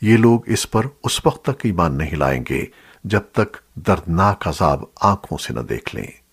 یہ لوگ اس پر اس وقت تک ایمان نہیں لائیں گے جب تک دردناک عذاب آنکھوں سے نہ دیکھ لیں۔